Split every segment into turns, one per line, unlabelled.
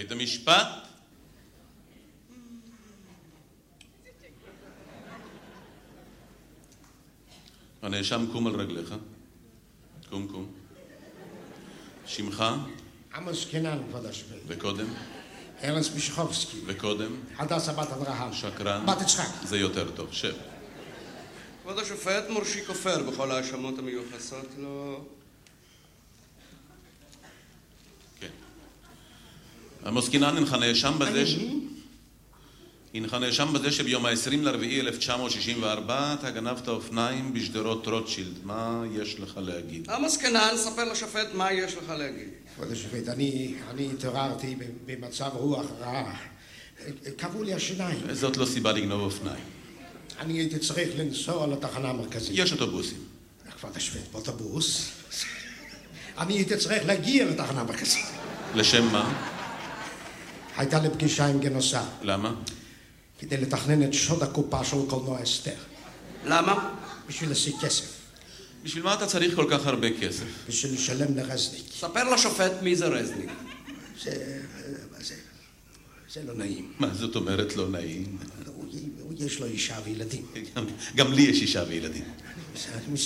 בית המשפט? הנאשם קום על רגליך. קום, קום. שמך?
עמוס קינן, כבוד השופט.
וקודם?
ארנס מישכובסקי.
וקודם?
הדסה בת אברהם.
שקרן?
בת יצחק.
זה יותר טוב. שב.
כבוד השופט מורשי כופר בכל ההאשמות המיוחסות לו.
כן. עמוס קינן, הנך נאשם בזה ש... הנך נאשם בזה שביום ה-20 לרביעי 1964 אתה גנבת אופניים בשדרות רוטשילד. מה יש לך להגיד?
עמוס קנן, ספר לשופט מה יש לך להגיד.
כבוד השופט, אני, אני התעוררתי במצב רוח רע. כאבו לי השיניים.
זאת לא סיבה לגנוב אופניים.
אני הייתי צריך לנסוע לתחנה המרכזית.
יש אוטובוסים.
כבוד השופט, באוטובוס. אני הייתי צריך להגיע לתחנה המרכזית.
לשם מה?
הייתה לי פגישה עם גנוסר,
למה?
כדי לתכנן את שוד הקופה של קולנוע אסתר.
למה?
בשביל להשיג כסף.
בשביל מה אתה צריך כל כך הרבה כסף?
בשביל לשלם לרזניק.
ספר לשופט מי זה רזניק.
זה... זה... זה לא נעים.
מה זאת אומרת לא נעים?
הוא, הוא יש לו אישה וילדים.
גם, גם לי יש אישה וילדים.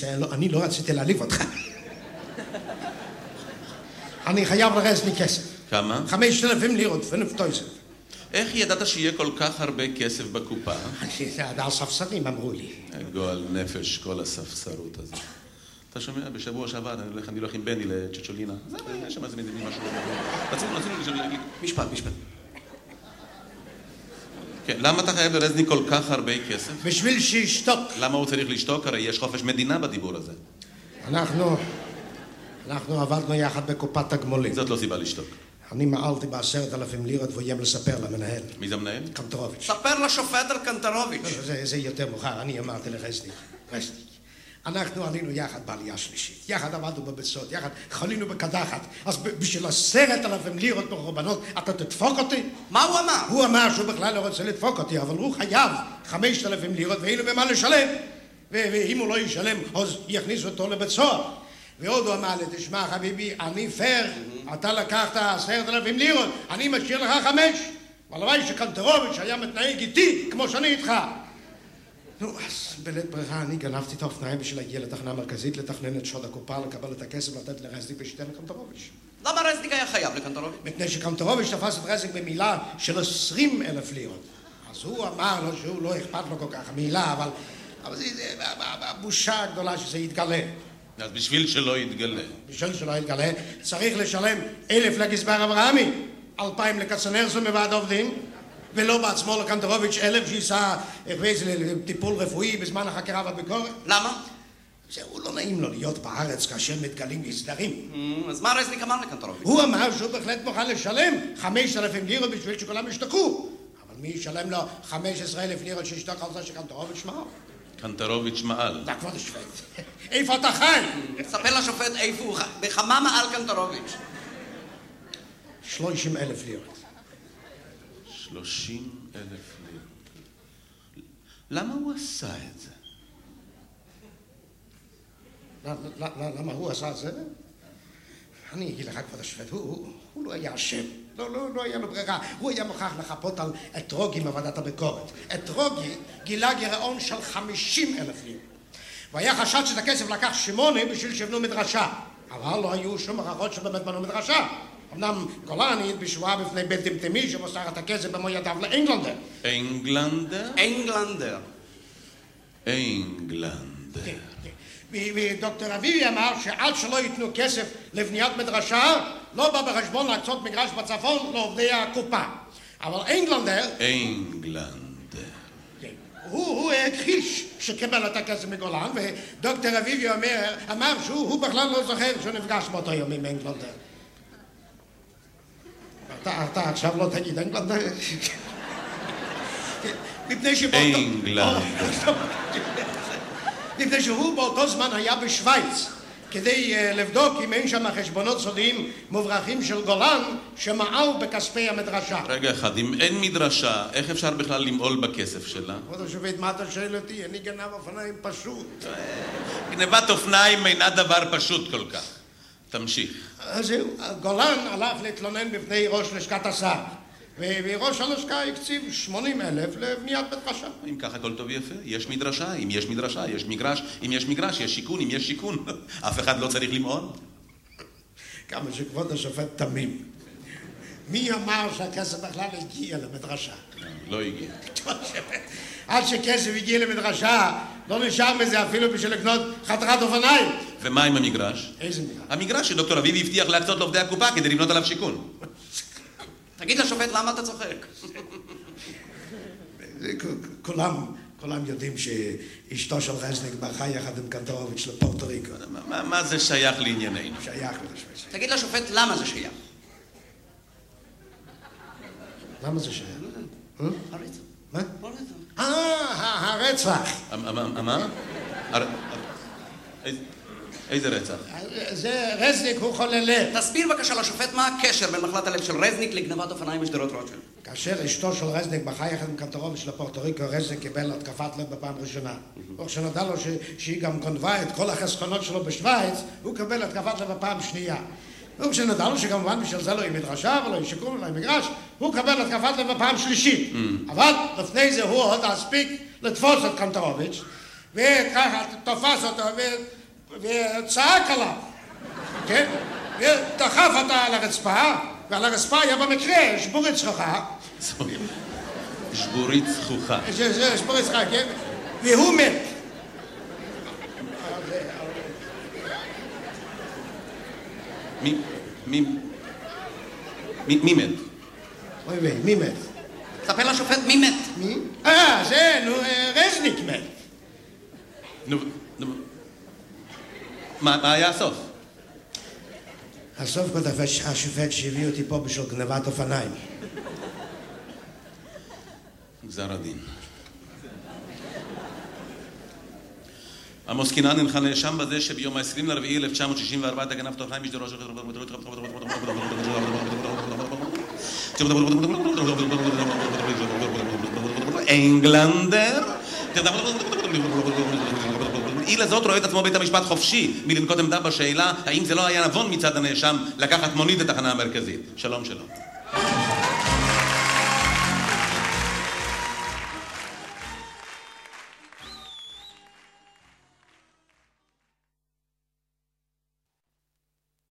אני לא- אני לא רציתי להעליב אותך. אני חייב לרזניק כסף.
כמה?
חמשת אלפים לירות, ונפטויזר.
איך ידעת שיהיה כל כך הרבה כסף בקופה?
הספסרים אמרו לי.
גועל נפש, כל הספסרות הזאת. אתה שומע? בשבוע שעבר אני הולך, אני הולך עם בני לצ'צ'ולינה. זה, יש שם איזה משהו. רצינו, רצינו לשאול...
משפט, משפט.
כן, למה אתה חייב לרזניק כל כך הרבה כסף?
בשביל שישתוק.
למה הוא צריך לשתוק? הרי יש חופש מדינה בדיבור הזה.
אנחנו... אנחנו עבדנו יחד בקופת תגמולים.
זאת לא סיבה לשתוק.
אני מעלתי בעשרת אלפים לירות והוא איים לספר למנהל.
מי זה המנהל?
קנטרוביץ'.
ספר לשופט על קנטרוביץ'.
לא, זה, זה יותר מאוחר, אני אמרתי לרזניק, רזניק. אנחנו עלינו יחד בעלייה שלישית, יחד עבדנו בבית סוד, יחד חלינו בקדחת, אז בשביל עשרת אלפים לירות מחורבנות אתה תדפוק אותי?
מה הוא אמר?
הוא אמר שהוא בכלל לא רוצה לדפוק אותי, אבל הוא חייב חמשת אלפים לירות ואין לו במה לשלם. ואם הוא לא ישלם, אז יכניסו אותו לבית סוהר. ועוד הוא אמר לי, תשמע חביבי, אני פייר, אתה לקחת עשרת אלפים לירות, אני משאיר לך חמש. הלוואי שקנטרוביץ' היה מתנהג איתי כמו שאני איתך. נו, אז בלית ברירה אני גנבתי את האופניים בשביל להגיע לתחנה המרכזית, לתכנן את שוד הקופה, לקבל את הכסף, לתת לרזניק ושתיתן לקנטרוביץ'.
למה רזניק היה חייב לקנטרוביץ'?
מפני שקנטרוביץ' תפס את רזניק במילה של עשרים אלף לירות. אז הוא אמר לו שהוא לא אכפת לו כל כך המילה, אבל, אבל זה, זה הבושה הגדולה שזה יתגלה.
אז בשביל שלא יתגלה.
בשביל שלא יתגלה, צריך לשלם אלף לגזבר אברהמי, אלפיים לכצנרסו מוועד העובדים, ולא בעצמו לקנטרוביץ' אלף שייסע איזה טיפול רפואי בזמן החקירה והביקורת.
למה?
זהו, לא נעים לו להיות בארץ כאשר מתגלים מסדרים.
Mm, אז מה רזניק אמר לקנטרוביץ'?
הוא אמר שהוא בהחלט מוכן לשלם חמשת אלפים לירות בשביל שכולם ישתקו. אבל מי ישלם לו חמש עשרה אלף לירות שישתוק על זה שקנטרוביץ' מעל?
קנטרוביץ' מעל.
זה כבוד השופט. איפה אתה חי?
ספר לשופט איפה הוא חי. בכמה מעל קנטרוביץ'?
שלושים אלף לירות.
שלושים אלף לירות. למה הוא עשה את זה?
למה הוא עשה את זה? אני אגיד לך, כבוד השופט, הוא, הוא, הוא לא היה אשם. לא, לא, לא היה לו ברירה. הוא היה מוכרח לחפות על אתרוגי מוועדת הביקורת. אתרוגי גילה גירעון של חמישים אלף לירות. והיה חשד שאת הכסף לקח שמונה בשביל שיבנו מדרשה. אבל לא היו שום הוכחות שבאמת בנו מדרשה. אמנם גולן העיד בשבועה בפני בית דמדמי שמוסר את הכסף במו ידיו לאנגלנדר.
אנגלנדר?
אנגלנדר.
אנגלנדר.
כן, כן. ודוקטור אביבי אמר שעד שלא ייתנו כסף לבניית מדרשה, לא בא בחשבון להקצות מגרש בצפון לעובדי הקופה. אבל אנגלנדר,
אנגלנדר.
כן, הוא, הוא הכחיש שקיבל את הכסף מגולן, ודוקטור אביבי אומר, אמר שהוא הוא בכלל לא זוכר שהוא נפגש באותו יום עם אנגלנדר. אתה, אתה עכשיו לא תגיד אנגלנדר? מפני שבאותו...
אנגלנדר.
מפני שהוא באותו זמן היה בשוויץ כדי אה, לבדוק אם אין שם חשבונות סודיים מוברחים של גולן שמעל בכספי המדרשה.
רגע אחד, אם אין מדרשה, איך אפשר בכלל למעול בכסף שלה?
כבוד השופט, מה אתה שואל אותי? אני גנב אופניים פשוט.
גנבת אופניים אינה דבר פשוט כל כך. תמשיך.
אז זהו, גולן הלך להתלונן בפני ראש לשכת השר. וראש הלשכה הקציב 80 אלף לבניית בית רשע.
אם ככה הכל טוב ויפה, יש מדרשה, אם יש מדרשה, יש מגרש, אם יש מגרש, יש שיכון, אם יש שיכון, אף אחד לא צריך למעון.
כמה שכבוד השופט תמים. מי אמר שהכסף בכלל הגיע למדרשה?
לא הגיע.
עד שכסף הגיע למדרשה, לא נשאר מזה אפילו בשביל לקנות חתיכת אופניים.
ומה עם המגרש?
איזה מגרש?
המגרש שדוקטור אביבי הבטיח להקצות לעובדי הקופה כדי לבנות עליו שיכון.
תגיד לשופט למה אתה צוחק.
כולם, כולם יודעים שאשתו של רזניק ברחה יחד עם קנטורוביץ' לפורטו ריקו.
מה- זה שייך לענייננו?
שייך לשוויץ.
תגיד לשופט למה זה שייך.
למה זה שייך?
הרצח.
מה?
הרצח.
אה, הרצח.
מה? איזה- רצח?
זה רזניק הוא חולה לב.
תסביר בבקשה לשופט מה הקשר בין מחלת הלב של רזניק לגנבת אופניים בשדרות רוטשילד.
כאשר אשתו של רזניק ברחה יחד עם קנטורוביץ' לפורטו ריקו, רזניק קיבל התקפת לב בפעם ראשונה. וכשנודע לו ש- שהיא גם גונבה את כל החסכונות שלו בשוויץ, הוא קיבל התקפת לב בפעם שנייה. וכשנודע לו שכמובן בשביל זה לא יהיה מדרשה ולא יהיה שיקום ולא יהיה מגרש, הוא קיבל התקפת לב בפעם שלישית. אבל לפני זה הוא עוד הספיק לתפוס את קנטורוביץ', וככה תפס אותו וצעק עליו. כן? ודחף אותה על הרצפה, ועל הרצפה היה במקרה שבורית צחוחה,
שבורית זכוכה.
שבורית צחוחה, כן? והוא מת.
מי... מי... מי מי מת?
אוי ויי, מי מת?
ספר לשופט מי מת.
מי? אה, זה, נו, אה, רזניק מת.
נו... מה מה היה הסוף?
הסוף כותב השופט שהביא אותי פה בשביל גנבת אופניים.
גזר הדין. עמוס קינן הנך נאשם בזה שביום ה-20 לרביעי 1964 אתה גנבת אופניים משדרו של... אנגלנדר? אי לזאת רואה את עצמו בית המשפט חופשי מלנקוט עמדה בשאלה האם זה לא היה נבון מצד הנאשם לקחת מונית לתחנה המרכזית. שלום שלום.